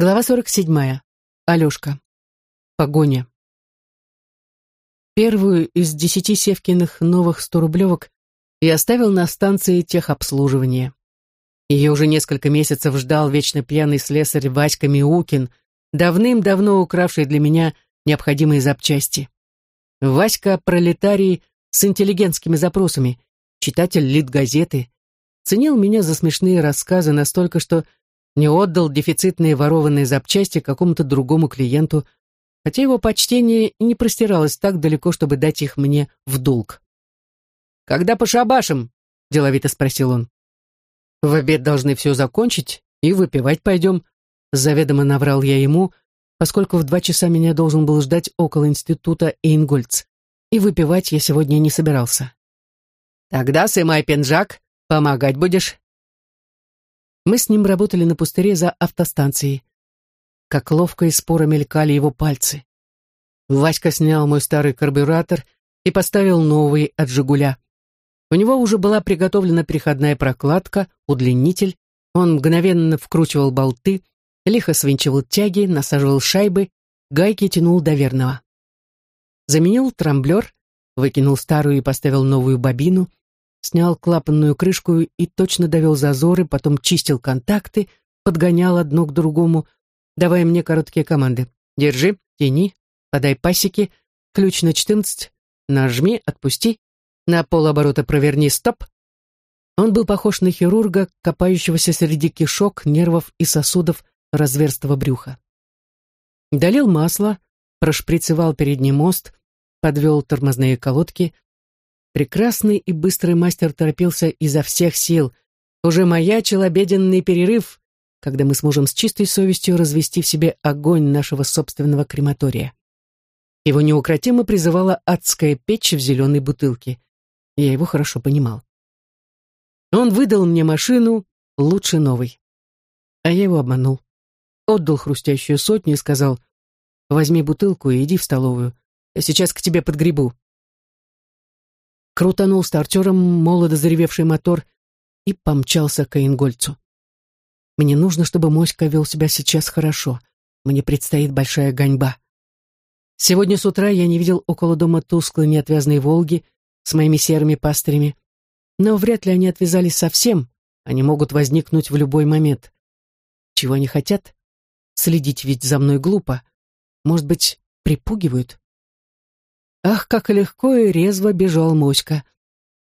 Глава 47. Алешка. Погоня. Первую из десяти Севкиных новых сторублевок я оставил на станции техобслуживания. Ее уже несколько месяцев ждал вечно пьяный слесарь Васька Миукин, давным-давно укравший для меня необходимые запчасти. Васька – пролетарий с интеллигентскими запросами, читатель литгазеты, ценил меня за смешные рассказы настолько, что не отдал дефицитные ворованные запчасти какому-то другому клиенту, хотя его почтение не простиралось так далеко, чтобы дать их мне в долг. «Когда по шабашам?» — деловито спросил он. «В обед должны все закончить и выпивать пойдем», — заведомо наврал я ему, поскольку в два часа меня должен был ждать около института Эйнгольц, и выпивать я сегодня не собирался. «Тогда сымай пинжак, помогать будешь?» Мы с ним работали на пустыре за автостанцией. Как ловко и споро мелькали его пальцы. Васька снял мой старый карбюратор и поставил новый от «Жигуля». У него уже была приготовлена переходная прокладка, удлинитель. Он мгновенно вкручивал болты, лихо свинчивал тяги, насаживал шайбы, гайки тянул до верного. Заменил трамблер, выкинул старую и поставил новую бобину, снял клапанную крышку и точно довел зазоры, потом чистил контакты, подгонял одно к другому, давая мне короткие команды. «Держи, тяни, подай пасеки, ключ на 14, нажми, отпусти, на полоборота проверни, стоп». Он был похож на хирурга, копающегося среди кишок, нервов и сосудов разверстого брюха. Долил масло, прошприцевал передний мост, подвел тормозные колодки — Прекрасный и быстрый мастер торопился изо всех сил. Уже маячил обеденный перерыв, когда мы сможем с чистой совестью развести в себе огонь нашего собственного крематория. Его неукротимо призывала адская печь в зеленой бутылке. Я его хорошо понимал. Он выдал мне машину лучше новой. А я его обманул. Отдал хрустящую сотню и сказал, «Возьми бутылку и иди в столовую. Я сейчас к тебе подгребу» крутанул стартером молодо заревевший мотор и помчался к Эйнгольцу. Мне нужно, чтобы Моська вел себя сейчас хорошо. Мне предстоит большая гоньба. Сегодня с утра я не видел около дома тусклой неотвязной «Волги» с моими серыми пастырями, но вряд ли они отвязались совсем, они могут возникнуть в любой момент. Чего они хотят? Следить ведь за мной глупо. Может быть, припугивают? Ах, как легко и резво бежал Моська.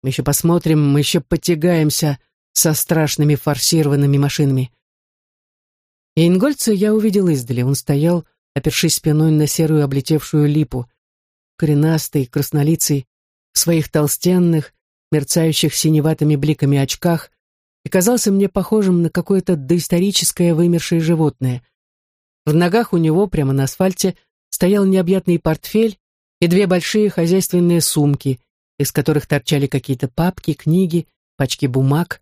Мы еще посмотрим, мы еще потягаемся со страшными форсированными машинами. Ингольца я увидел издали. Он стоял, опершись спиной на серую облетевшую липу, коренастый, краснолицый, в своих толстенных, мерцающих синеватыми бликами очках, и казался мне похожим на какое-то доисторическое вымершее животное. В ногах у него, прямо на асфальте, стоял необъятный портфель, и две большие хозяйственные сумки, из которых торчали какие-то папки, книги, пачки бумаг.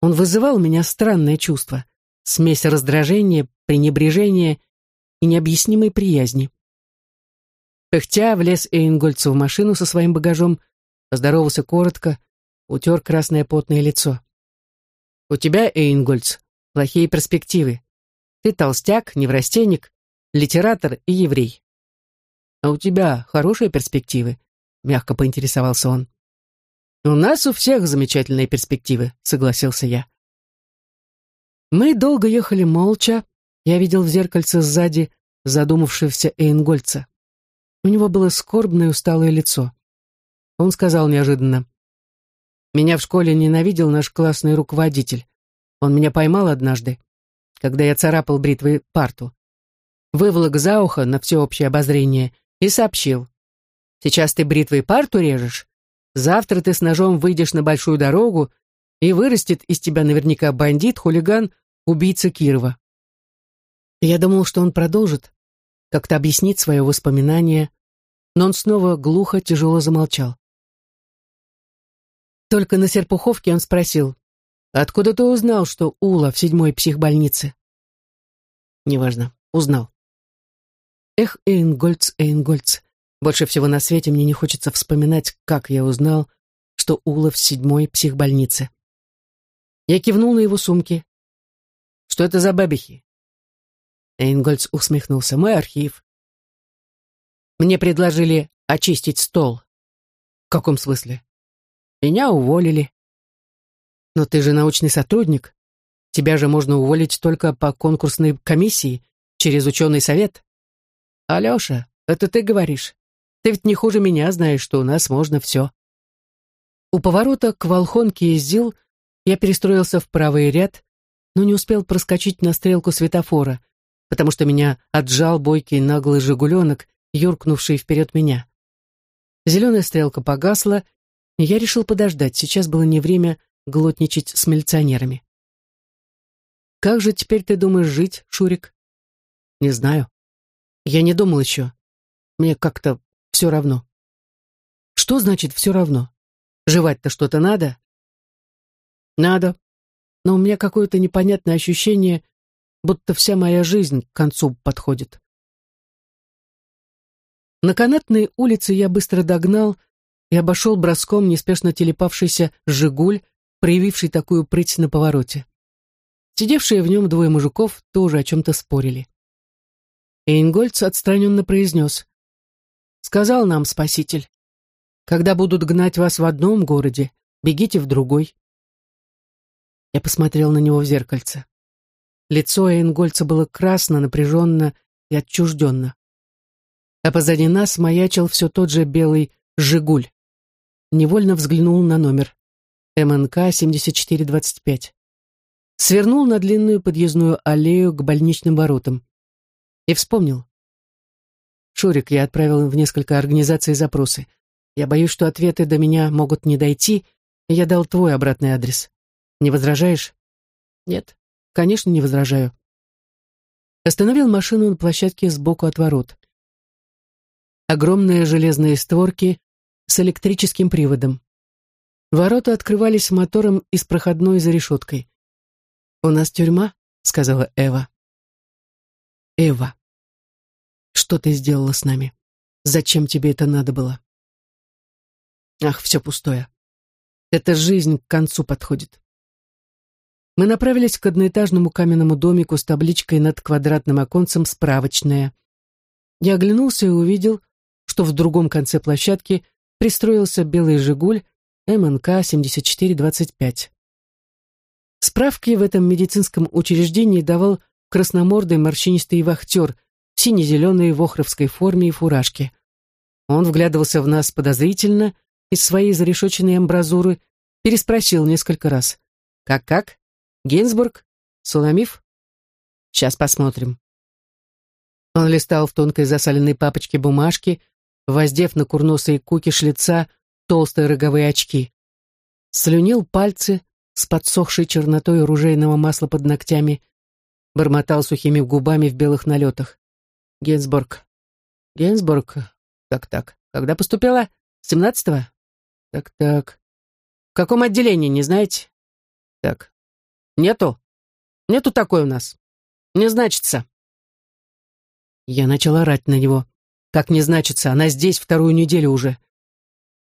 Он вызывал у меня странное чувство, смесь раздражения, пренебрежения и необъяснимой приязни. Пыхтя влез Эйнгольцу в машину со своим багажом, поздоровался коротко, утер красное потное лицо. «У тебя, Эйнгольц, плохие перспективы. Ты толстяк, неврастенник, литератор и еврей. «А у тебя хорошие перспективы?» — мягко поинтересовался он. «У нас у всех замечательные перспективы», — согласился я. Мы долго ехали молча. Я видел в зеркальце сзади задумавшегося Эйнгольца. У него было скорбное усталое лицо. Он сказал неожиданно. «Меня в школе ненавидел наш классный руководитель. Он меня поймал однажды, когда я царапал бритвой парту. Выволок за ухо на всеобщее обозрение и сообщил. «Сейчас ты бритвой парту режешь, завтра ты с ножом выйдешь на большую дорогу, и вырастет из тебя наверняка бандит, хулиган, убийца Кирова». Я думал, что он продолжит, как-то объяснит свое воспоминание, но он снова глухо, тяжело замолчал. Только на Серпуховке он спросил, «Откуда ты узнал, что Ула в седьмой психбольнице?» «Неважно, узнал». Эх, Эйнгольц, Эйнгольц, больше всего на свете мне не хочется вспоминать, как я узнал, что Ула в седьмой психбольнице. Я кивнул на его сумки. Что это за бабихи? Эйнгольц усмехнулся. «Мой архив». «Мне предложили очистить стол». «В каком смысле?» «Меня уволили». «Но ты же научный сотрудник. Тебя же можно уволить только по конкурсной комиссии, через ученый совет». «Алеша, это ты говоришь. Ты ведь не хуже меня знаешь, что у нас можно все». У поворота к Волхонке из Зил я перестроился в правый ряд, но не успел проскочить на стрелку светофора, потому что меня отжал бойкий наглый жигуленок, юркнувший вперед меня. Зеленая стрелка погасла, и я решил подождать, сейчас было не время глотничать с милиционерами. «Как же теперь ты думаешь жить, Шурик?» «Не знаю. Я не думал еще. Мне как-то все равно». «Что значит «все равно»? Жевать-то что-то надо?» «Надо. Но у меня какое-то непонятное ощущение, будто вся моя жизнь к концу подходит. На канатной улице я быстро догнал и обошел броском неспешно телепавшийся «Жигуль», проявивший такую прыть на повороте. Сидевшие в нем двое мужиков тоже о чем-то спорили. Эйнгольц отстраненно произнес. «Сказал нам Спаситель, когда будут гнать вас в одном городе, бегите в другой». Я посмотрел на него в зеркальце. Лицо Эйнгольца было красно, напряженно и отчужденно. А позади нас маячил все тот же белый «Жигуль». Невольно взглянул на номер. МНК 7425. Свернул на длинную подъездную аллею к больничным воротам. И вспомнил. Шурик, я отправил в несколько организаций запросы. Я боюсь, что ответы до меня могут не дойти, и я дал твой обратный адрес. Не возражаешь? Нет. Конечно, не возражаю. Остановил машину на площадке сбоку от ворот. Огромные железные створки с электрическим приводом. Ворота открывались мотором из проходной за решеткой. «У нас тюрьма?» — сказала Эва. «Эва, что ты сделала с нами? Зачем тебе это надо было?» «Ах, все пустое. Эта жизнь к концу подходит. Мы направились к одноэтажному каменному домику с табличкой над квадратным оконцем «Справочная». Я оглянулся и увидел, что в другом конце площадки пристроился белый «Жигуль» МНК 7425. Справки в этом медицинском учреждении давал красномордый морщинистый вахтер в сине-зеленой вохровской форме и фуражке. Он вглядывался в нас подозрительно из своей зарешоченной амбразуры, переспросил несколько раз. «Как-как?» Гинзбург? Суламиф? Сейчас посмотрим. Он листал в тонкой засаленной папочке бумажки, воздев на курносые кукиш лица толстые роговые очки. Слюнил пальцы с подсохшей чернотой оружейного масла под ногтями, бормотал сухими губами в белых налетах. Генсбург. Генсбург. Так-так. Когда поступила? Семнадцатого? Так-так. В каком отделении, не знаете? Так. Нету? Нету такой у нас. Не значится. Я начал орать на него. Как не значится, она здесь вторую неделю уже.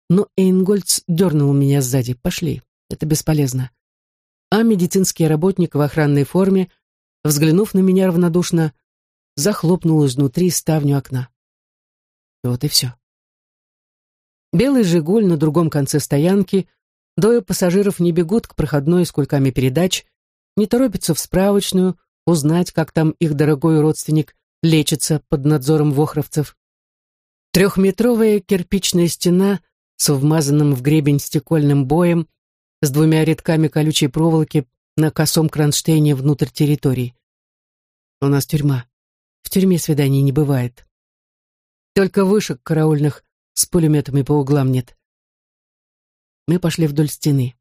Но Эйнгольц дернул меня сзади. Пошли, это бесполезно. А медицинский работник в охранной форме, взглянув на меня равнодушно, захлопнул изнутри ставню окна. Вот и все. Белый «Жигуль» на другом конце стоянки, двое пассажиров не бегут к проходной с кульками передач, не торопятся в справочную, узнать, как там их дорогой родственник лечится под надзором вохровцев. Трехметровая кирпичная стена с вмазанным в гребень стекольным боем, с двумя рядками колючей проволоки на косом кронштейне внутрь территории. У нас тюрьма. Тюрьме свиданий не бывает. Только вышек караульных с пулеметами по углам нет. Мы пошли вдоль стены.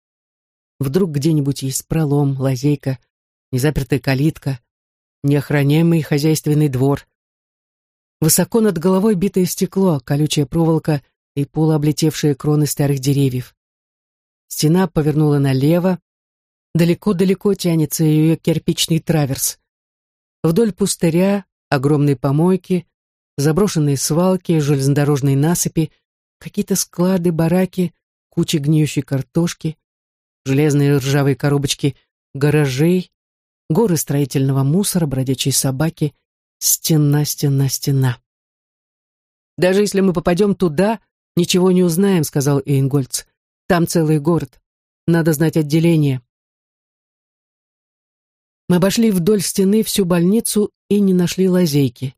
Вдруг где-нибудь есть пролом, лазейка, незапертая калитка, неохраняемый хозяйственный двор. Высоко над головой битое стекло, колючая проволока и полуоблетевшие кроны старых деревьев. Стена повернула налево, далеко-далеко тянется ее кирпичный траверс. Вдоль пустыря, огромной помойки, заброшенные свалки, железнодорожные насыпи, какие-то склады, бараки, кучи гниющей картошки, железные ржавые коробочки гаражей, горы строительного мусора, бродячие собаки, стена, стена, стена. «Даже если мы попадем туда, ничего не узнаем», — сказал Эйнгольц. «Там целый город. Надо знать отделение». Мы обошли вдоль стены всю больницу и не нашли лазейки.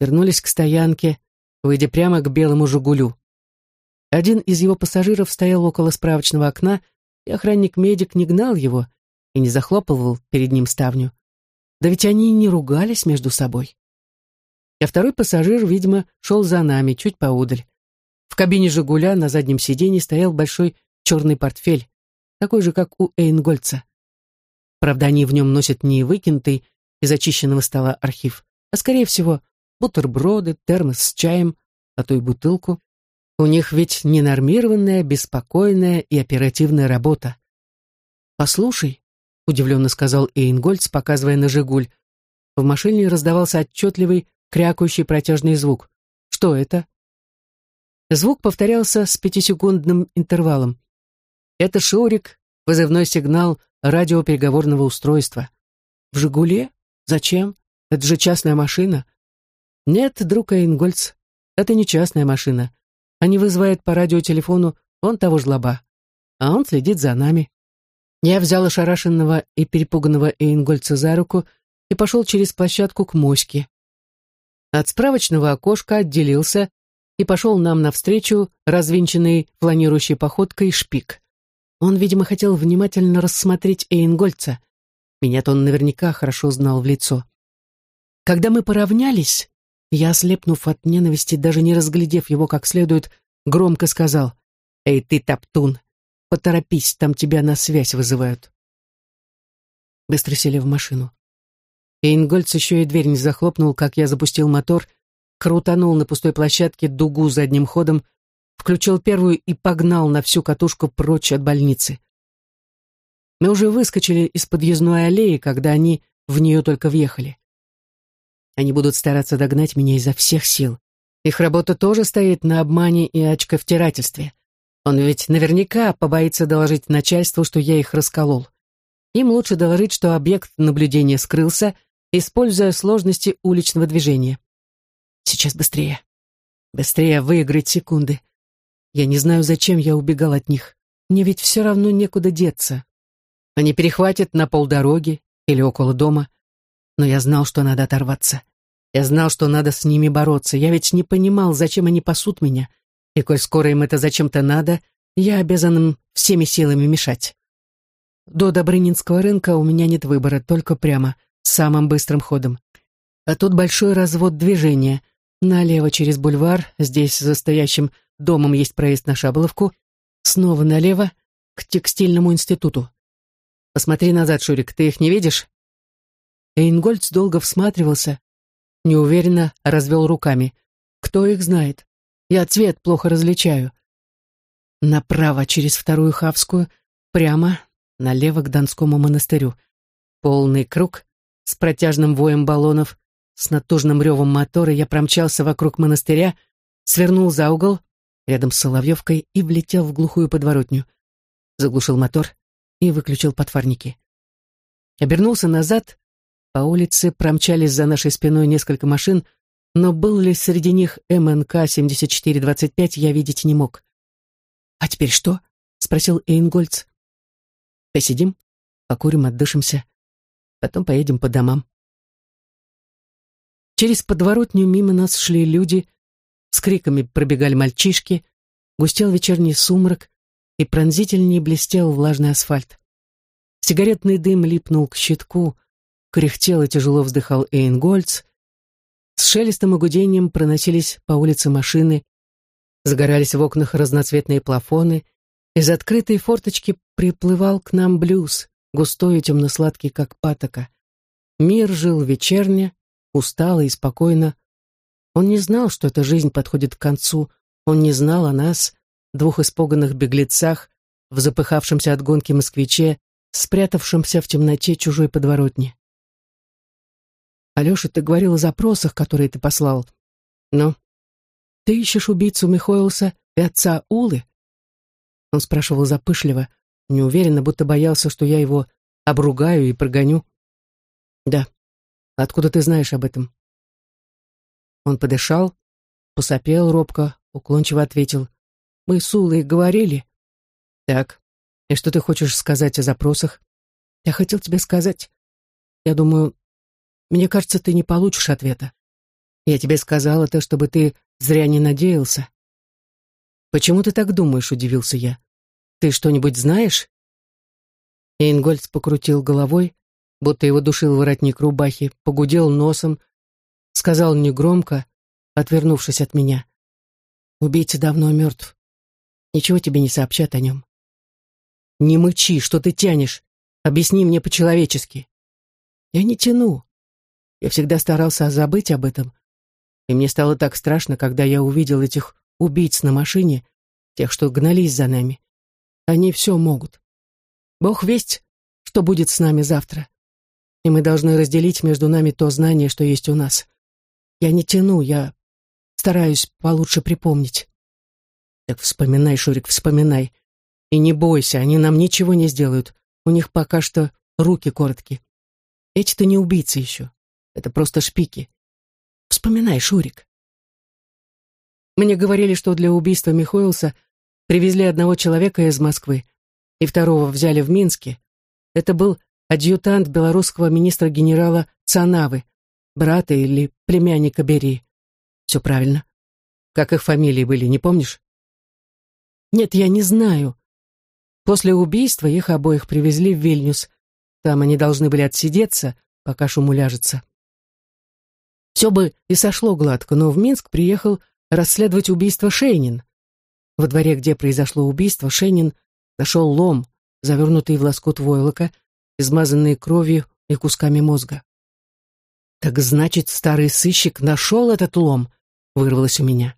Вернулись к стоянке, выйдя прямо к белому «Жигулю». Один из его пассажиров стоял около справочного окна, и охранник-медик не гнал его и не захлопывал перед ним ставню. Да ведь они не ругались между собой. А второй пассажир, видимо, шел за нами, чуть поудаль. В кабине «Жигуля» на заднем сиденье стоял большой черный портфель, такой же, как у Эйнгольца. Правда, они в нем носят не выкинутый из очищенного стола архив, а, скорее всего, бутерброды, термос с чаем, а то и бутылку. У них ведь ненормированная, беспокойная и оперативная работа. «Послушай», — удивленно сказал Эйнгольц, показывая на «Жигуль», в машине раздавался отчетливый, крякающий протяжный звук. «Что это?» Звук повторялся с пятисекундным интервалом. Это Шурик, вызывной сигнал радиопереговорного устройства. В «Жигуле»? Зачем? Это же частная машина. Нет, друг Эйнгольц, это не частная машина. Они вызывают по радиотелефону он того жлоба, а он следит за нами. Я взял ошарашенного и перепуганного Эйнгольца за руку и пошел через площадку к моське. От справочного окошка отделился и пошел нам навстречу развинченной планирующей походкой шпик. Он, видимо, хотел внимательно рассмотреть Эйнгольца. Меня-то он наверняка хорошо знал в лицо. Когда мы поравнялись, я, ослепнув от ненависти, даже не разглядев его как следует, громко сказал «Эй, ты, Топтун, поторопись, там тебя на связь вызывают». Быстро сели в машину. Эйнгольц еще и дверь не захлопнул, как я запустил мотор, крутанул на пустой площадке дугу задним ходом, включил первую и погнал на всю катушку прочь от больницы. Мы уже выскочили из подъездной аллеи, когда они в нее только въехали. Они будут стараться догнать меня изо всех сил. Их работа тоже стоит на обмане и очковтирательстве. Он ведь наверняка побоится доложить начальству, что я их расколол. Им лучше доложить, что объект наблюдения скрылся, используя сложности уличного движения. Сейчас быстрее. Быстрее выиграть секунды. Я не знаю, зачем я убегал от них. Мне ведь все равно некуда деться. Они перехватят на полдороги или около дома. Но я знал, что надо оторваться. Я знал, что надо с ними бороться. Я ведь не понимал, зачем они пасут меня. И коль скоро им это зачем-то надо, я обязан им всеми силами мешать. До Добрынинского рынка у меня нет выбора, только прямо, самым быстрым ходом. А тут большой развод движения. Налево через бульвар, здесь за стоящим домом есть проезд на Шаболовку, снова налево, к текстильному институту. Посмотри назад, Шурик, ты их не видишь? Эйнгольц долго всматривался, неуверенно развел руками. Кто их знает? Я цвет плохо различаю. Направо через вторую Хавскую, прямо, налево к Донскому монастырю. Полный круг с протяжным воем баллонов, с натужным ревом мотора я промчался вокруг монастыря, свернул за угол, рядом с Соловьевкой, и влетел в глухую подворотню. Заглушил мотор и выключил подфарники. Обернулся назад, по улице промчались за нашей спиной несколько машин, но был ли среди них МНК-7425, я видеть не мог. «А теперь что?» — спросил Эйнгольц. «Посидим, покурим, отдышимся. Потом поедем по домам». Через подворотню мимо нас шли люди, с криками пробегали мальчишки, густел вечерний сумрак, и пронзительнее блестел влажный асфальт. Сигаретный дым липнул к щитку, кряхтел и тяжело вздыхал Эйнгольц. С шелестом и гудением проносились по улице машины, загорались в окнах разноцветные плафоны, из открытой форточки приплывал к нам блюз, густой и темно-сладкий, как патока. Мир жил вечерне, устало и спокойно. Он не знал, что эта жизнь подходит к концу, он не знал о нас, двух испуганных беглецах, в запыхавшемся от гонки москвиче, спрятавшемся в темноте чужой подворотни. Алеша, ты говорил о запросах, которые ты послал. Ну, ты ищешь убийцу Михоэлса и отца Улы? Он спрашивал запышливо, неуверенно, будто боялся, что я его обругаю и прогоню. Да. Откуда ты знаешь об этом? Он подышал, посопел робко, уклончиво ответил. «Мы с Улой говорили». «Так, и что ты хочешь сказать о запросах?» «Я хотел тебе сказать. Я думаю, мне кажется, ты не получишь ответа. Я тебе сказал это, чтобы ты зря не надеялся». «Почему ты так думаешь?» — удивился я. «Ты что-нибудь знаешь?» Эйнгольц покрутил головой, будто его душил воротник рубахи, погудел носом, сказал негромко, отвернувшись от меня. «Убийца давно мертв. Ничего тебе не сообщат о нем». «Не мычи, что ты тянешь? Объясни мне по-человечески». «Я не тяну. Я всегда старался забыть об этом. И мне стало так страшно, когда я увидел этих убийц на машине, тех, что гнались за нами. Они все могут. Бог весть, что будет с нами завтра. И мы должны разделить между нами то знание, что есть у нас. Я не тяну, я стараюсь получше припомнить. Так вспоминай, Шурик, вспоминай. И не бойся, они нам ничего не сделают. У них пока что руки короткие. Эти-то не убийцы еще. Это просто шпики. Вспоминай, Шурик. Мне говорили, что для убийства Михоилса привезли одного человека из Москвы, и второго взяли в Минске. Это был адъютант белорусского министра генерала Цанавы, брата или племянника Берии. Все правильно. Как их фамилии были, не помнишь? Нет, я не знаю. После убийства их обоих привезли в Вильнюс. Там они должны были отсидеться, пока шум уляжется. Все бы и сошло гладко, но в Минск приехал расследовать убийство Шейнин. Во дворе, где произошло убийство, Шейнин нашел лом, завернутый в лоскут войлока, измазанный кровью и кусками мозга. «Так значит, старый сыщик нашел этот лом?» — вырвалось у меня.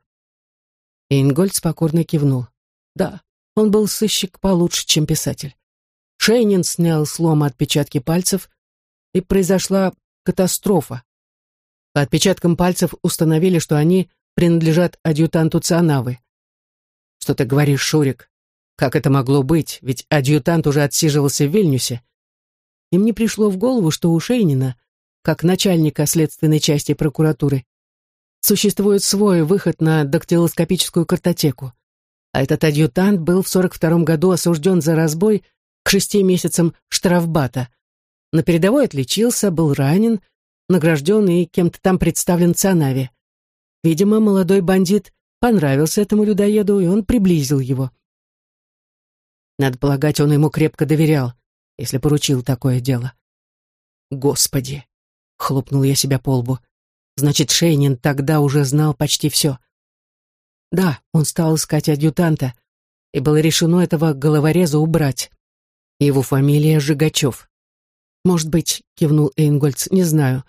Эйнгольд спокойно кивнул. «Да, он был сыщик получше, чем писатель. Шейнин снял с лома отпечатки пальцев, и произошла катастрофа. По отпечаткам пальцев установили, что они принадлежат адъютанту Цианавы. Что ты говоришь, Шурик? Как это могло быть? Ведь адъютант уже отсиживался в Вильнюсе. Им не пришло в голову, что у Шейнина, как начальника следственной части прокуратуры, существует свой выход на дактилоскопическую картотеку. А этот адъютант был в 42 году осужден за разбой к шести месяцам штрафбата. На передовой отличился, был ранен, награжден и кем-то там представлен Цианаве. Видимо, молодой бандит понравился этому людоеду, и он приблизил его. Надо полагать, он ему крепко доверял, если поручил такое дело. Господи! Хлопнул я себя по лбу. Значит, Шейнин тогда уже знал почти все. Да, он стал искать адъютанта, и было решено этого головореза убрать. Его фамилия Жигачев. Может быть, кивнул Эйнгольц, не знаю.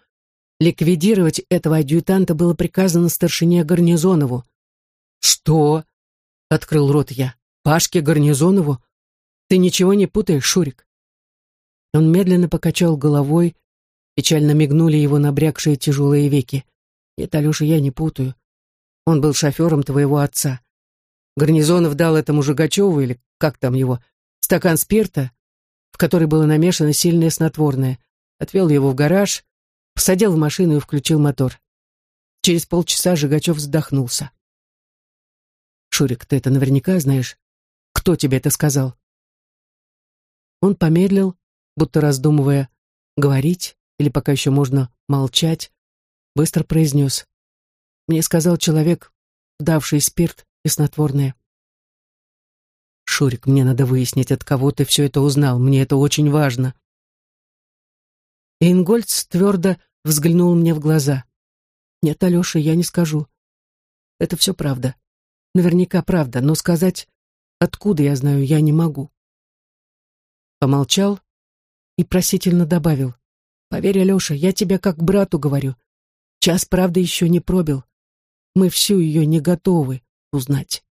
Ликвидировать этого адъютанта было приказано старшине Гарнизонову. «Что?» — открыл рот я. «Пашке Гарнизонову? Ты ничего не путаешь, Шурик?» Он медленно покачал головой, печально мигнули его набрякшие тяжелые веки. «Нет, Алеша, я не путаю. Он был шофером твоего отца. Гарнизонов дал этому Жигачеву, или как там его, стакан спирта, в который было намешано сильное снотворное, отвел его в гараж, посадил в машину и включил мотор. Через полчаса Жигачев вздохнулся. «Шурик, ты это наверняка знаешь? Кто тебе это сказал?» Он помедлил, будто раздумывая, говорить или пока еще можно молчать, быстро произнес. «Мне сказал человек, давший спирт и снотворное». «Шурик, мне надо выяснить, от кого ты все это узнал. Мне это очень важно». Эйнгольц твердо взглянул мне в глаза. «Нет, Алеша, я не скажу. Это все правда. Наверняка правда, но сказать, откуда я знаю, я не могу». Помолчал и просительно добавил. «Поверь, Алеша, я тебе как брату говорю. Час правды еще не пробил. Мы всю ее не готовы узнать».